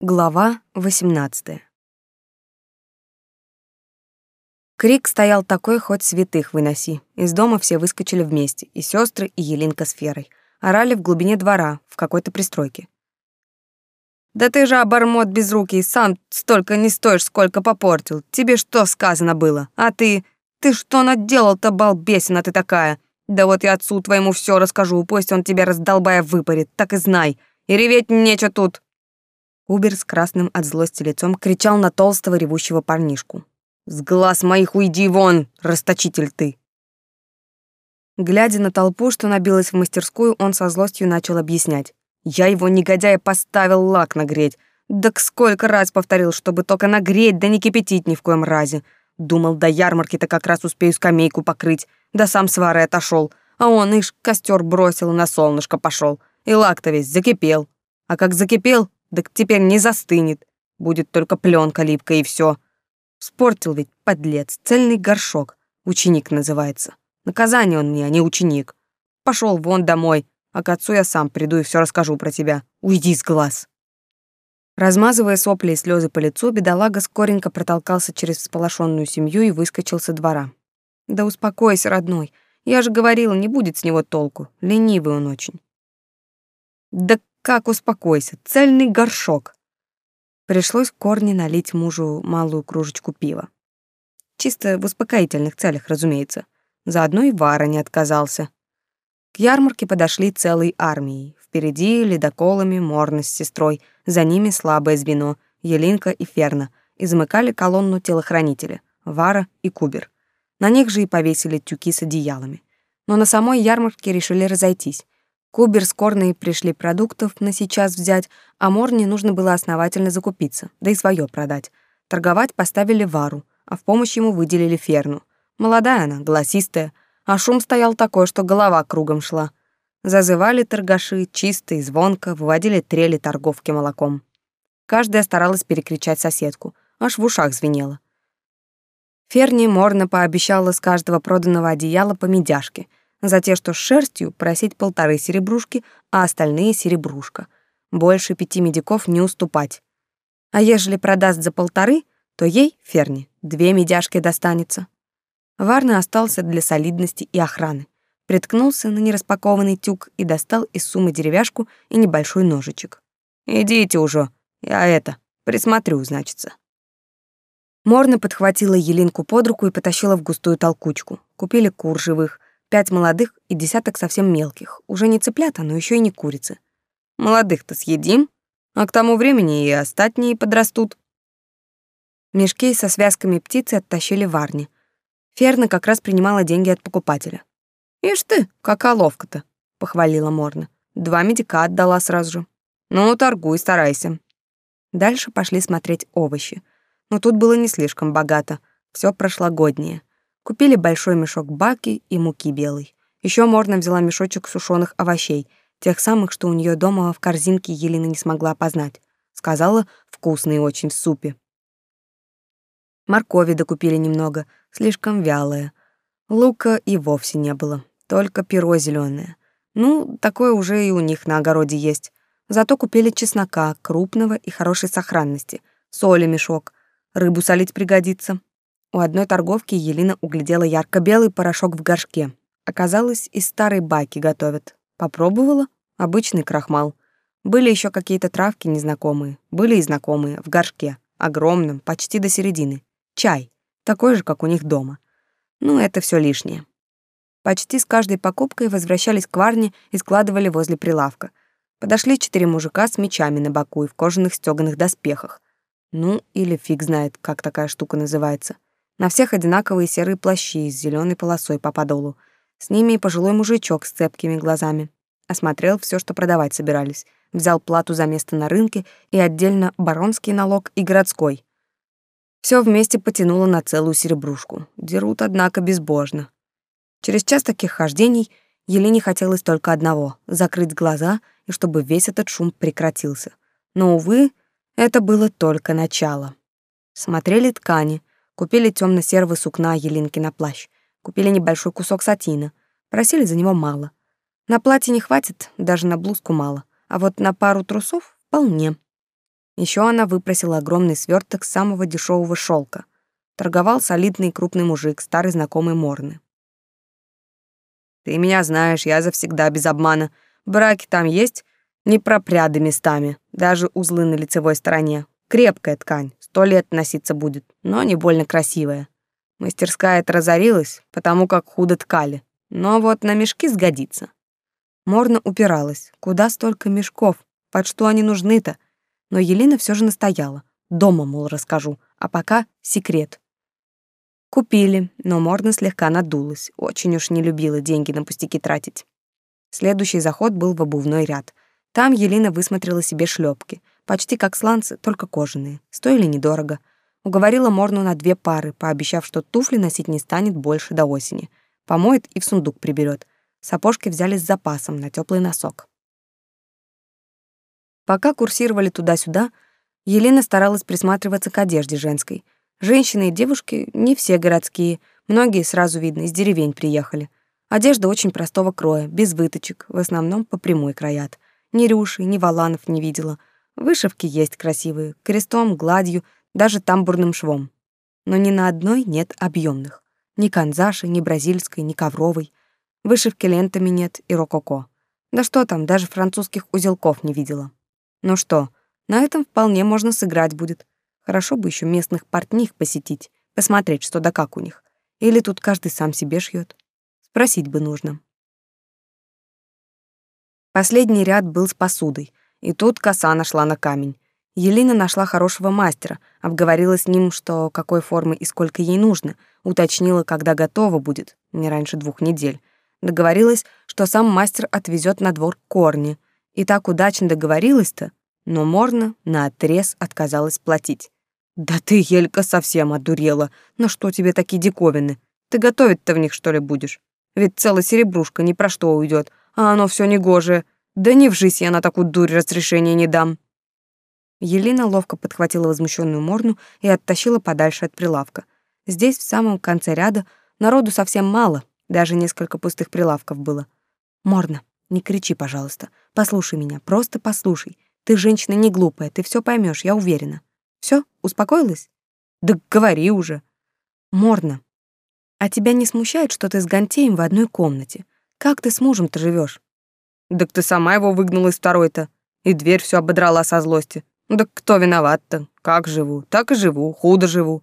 Глава 18. Крик стоял такой, хоть святых выноси. Из дома все выскочили вместе, и сестры, и Елинка с Ферой. Орали в глубине двора, в какой-то пристройке. «Да ты же обормот безрукий, сам столько не стоишь, сколько попортил. Тебе что сказано было? А ты... Ты что наделал-то, балбесина ты такая? Да вот я отцу твоему все расскажу, пусть он тебя раздолбая выпарит, так и знай. И реветь нечего тут. Убер с красным от злости лицом кричал на толстого ревущего парнишку. «С глаз моих уйди вон, расточитель ты!» Глядя на толпу, что набилась в мастерскую, он со злостью начал объяснять. «Я его, негодяя, поставил лак нагреть. Да сколько раз повторил, чтобы только нагреть, да не кипятить ни в коем разе. Думал, до ярмарки-то как раз успею скамейку покрыть. Да сам свары отошел, а он, ишь, костер бросил и на солнышко пошел. И лак-то весь закипел. А как закипел, так теперь не застынет. Будет только пленка липкая и все. Спортил ведь, подлец, цельный горшок. Ученик называется. Наказание он мне, а не ученик. Пошел вон домой, а к отцу я сам приду и все расскажу про тебя. Уйди с глаз. Размазывая сопли и слезы по лицу, бедолага скоренько протолкался через всполошенную семью и выскочил со двора. «Да успокойся, родной. Я же говорила, не будет с него толку. Ленивый он очень». «Да как успокойся, цельный горшок. Пришлось корни налить мужу малую кружечку пива. Чисто в успокоительных целях, разумеется. Заодно и Вара не отказался. К ярмарке подошли целой армией. Впереди ледоколами Морна с сестрой, за ними слабое звено, Елинка и Ферна, и замыкали колонну телохранители, Вара и Кубер. На них же и повесили тюки с одеялами. Но на самой ярмарке решили разойтись. Кубер с Корной пришли продуктов на сейчас взять, а Морне нужно было основательно закупиться, да и свое продать. Торговать поставили Вару, а в помощь ему выделили Ферну. Молодая она, голосистая, а шум стоял такой, что голова кругом шла. Зазывали торгаши чисто и звонко, выводили трели торговки молоком. Каждая старалась перекричать соседку, аж в ушах звенело. Ферни Морна пообещала с каждого проданного одеяла по медяшке — за те, что с шерстью, просить полторы серебрушки, а остальные — серебрушка. Больше пяти медиков не уступать. А ежели продаст за полторы, то ей, Ферни, две медяшки достанется. Варна остался для солидности и охраны. Приткнулся на нераспакованный тюк и достал из суммы деревяшку и небольшой ножичек. «Идите уже, я это, присмотрю, значится». Морна подхватила Елинку под руку и потащила в густую толкучку. Купили кур живых, Пять молодых и десяток совсем мелких. Уже не цыплята, но еще и не курицы. Молодых-то съедим, а к тому времени и остатние подрастут. Мешки со связками птицы оттащили в Арни. Ферна как раз принимала деньги от покупателя. «Ишь ты, какая ловко-то!» — похвалила Морна. «Два медика отдала сразу же. Ну, торгуй, старайся». Дальше пошли смотреть овощи. Но тут было не слишком богато, все прошлогоднее. Купили большой мешок баки и муки белой. Еще Морна взяла мешочек сушеных овощей, тех самых, что у нее дома в корзинке Елена не смогла опознать. Сказала, вкусные очень в супе. Моркови докупили немного, слишком вялая. Лука и вовсе не было, только перо зеленое. Ну, такое уже и у них на огороде есть. Зато купили чеснока, крупного и хорошей сохранности, соли мешок, рыбу солить пригодится. У одной торговки Елена углядела ярко-белый порошок в горшке. Оказалось, из старой баки готовят. Попробовала — обычный крахмал. Были еще какие-то травки незнакомые, были и знакомые, в горшке, огромном, почти до середины. Чай, такой же, как у них дома. Ну, это все лишнее. Почти с каждой покупкой возвращались к варне и складывали возле прилавка. Подошли четыре мужика с мечами на боку и в кожаных стёганых доспехах. Ну, или фиг знает, как такая штука называется — на всех одинаковые серые плащи с зеленой полосой по подолу. С ними и пожилой мужичок с цепкими глазами. Осмотрел все, что продавать собирались. Взял плату за место на рынке и отдельно баронский налог и городской. Все вместе потянуло на целую серебрушку. Дерут, однако, безбожно. Через час таких хождений Елене хотелось только одного — закрыть глаза и чтобы весь этот шум прекратился. Но, увы, это было только начало. Смотрели ткани — Купили темно-серого сукна Елинки на плащ. Купили небольшой кусок сатина. Просили за него мало. На платье не хватит, даже на блузку мало. А вот на пару трусов — вполне. Еще она выпросила огромный сверток самого дешевого шелка. Торговал солидный крупный мужик, старый знакомый Морны. «Ты меня знаешь, я завсегда без обмана. Браки там есть, не пропряды местами, даже узлы на лицевой стороне. Крепкая ткань, сто лет носиться будет, но не больно красивая. Мастерская эта разорилась, потому как худо ткали. Но вот на мешки сгодится». Морна упиралась. Куда столько мешков? Под что они нужны-то? но Елена все же настояла. Дома, мол, расскажу, а пока секрет. Купили, но Морна слегка надулась, очень уж не любила деньги на пустяки тратить. Следующий заход был в обувной ряд. Там Елена высмотрела себе шлепки, почти как сланцы, только кожаные, стоили недорого. Уговорила Морну на две пары, пообещав, что туфли носить не станет больше до осени. Помоет и в сундук приберет. Сапожки взяли с запасом на теплый носок. Пока курсировали туда-сюда, Елена старалась присматриваться к одежде женской. Женщины и девушки не все городские, многие сразу видно из деревень приехали. Одежда очень простого кроя, без выточек, в основном по прямой краят. Ни рюши, ни валанов не видела. Вышивки есть красивые, крестом, гладью, даже тамбурным швом. Но ни на одной нет объемных. Ни канзаши, ни бразильской, ни ковровой. Вышивки лентами нет и рококо. Да что там, даже французских узелков не видела. Ну что, на этом вполне можно сыграть будет. Хорошо бы еще местных портних посетить, посмотреть, что да как у них. Или тут каждый сам себе шьет. Спросить бы нужно. Последний ряд был с посудой, и тут коса нашла на камень. Елена нашла хорошего мастера, обговорила с ним, что какой формы и сколько ей нужно, уточнила, когда готово будет, не раньше двух недель. Договорилась, что сам мастер отвезет на двор корни — и так удачно договорилась-то, но Морна наотрез отказалась платить. «Да ты, Елька, совсем одурела. На что тебе такие диковины? Ты готовить-то в них, что ли, будешь? Ведь целая серебрушка ни про что уйдет, а оно все негожее. Да не жизнь я на такую дурь разрешения не дам». Елена ловко подхватила возмущенную Морну и оттащила подальше от прилавка. Здесь, в самом конце ряда, народу совсем мало, даже несколько пустых прилавков было. «Морна, не кричи, пожалуйста. Послушай меня, просто послушай. Ты женщина не глупая, ты все поймешь, я уверена. Все, успокоилась? Да говори уже. Морно. А тебя не смущает, что ты с Гантеем в одной комнате? Как ты с мужем-то живешь? Так ты сама его выгнала из второй-то. И дверь все ободрала со злости. Да кто виноват-то? Как живу? Так и живу, худо живу.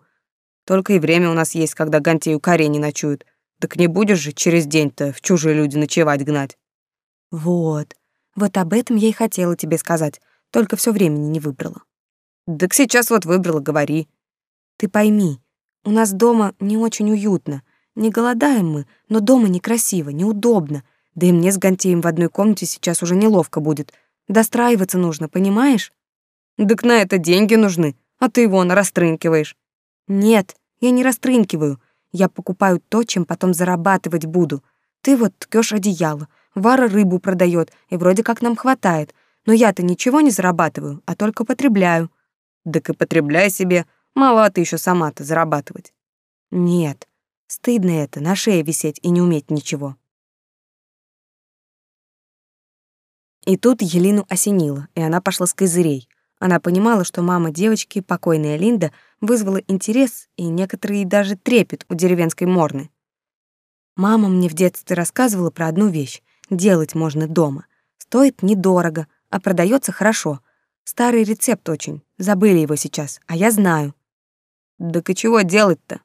Только и время у нас есть, когда Гантею коре не ночуют. Так не будешь же через день-то в чужие люди ночевать гнать. Вот. Вот об этом я и хотела тебе сказать, только все времени не выбрала. Так сейчас вот выбрала, говори. Ты пойми, у нас дома не очень уютно. Не голодаем мы, но дома некрасиво, неудобно. Да и мне с Гантеем в одной комнате сейчас уже неловко будет. Достраиваться нужно, понимаешь? Так на это деньги нужны, а ты вон растрынкиваешь. Нет, я не растрынкиваю. Я покупаю то, чем потом зарабатывать буду. Ты вот ткёшь одеяло, Вара рыбу продает, и вроде как нам хватает. Но я-то ничего не зарабатываю, а только потребляю. Так и потребляй себе. Мало ты еще сама-то зарабатывать. Нет, стыдно это, на шее висеть и не уметь ничего. И тут Елину осенило, и она пошла с козырей. Она понимала, что мама девочки, покойная Линда, вызвала интерес и некоторые даже трепет у деревенской Морны. Мама мне в детстве рассказывала про одну вещь делать можно дома. Стоит недорого, а продается хорошо. Старый рецепт очень. Забыли его сейчас, а я знаю. Так и чего делать-то?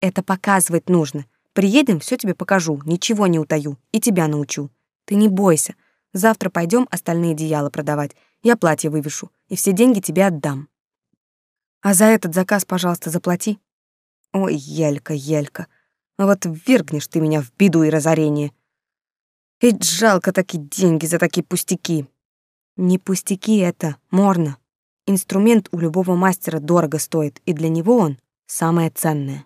Это показывать нужно. Приедем, все тебе покажу, ничего не утаю и тебя научу. Ты не бойся. Завтра пойдем остальные одеяла продавать. Я платье вывешу и все деньги тебе отдам. А за этот заказ, пожалуйста, заплати. Ой, Елька, Елька, вот ввергнешь ты меня в беду и разорение. Ведь жалко такие деньги за такие пустяки. Не пустяки это, морно. Инструмент у любого мастера дорого стоит, и для него он самое ценное.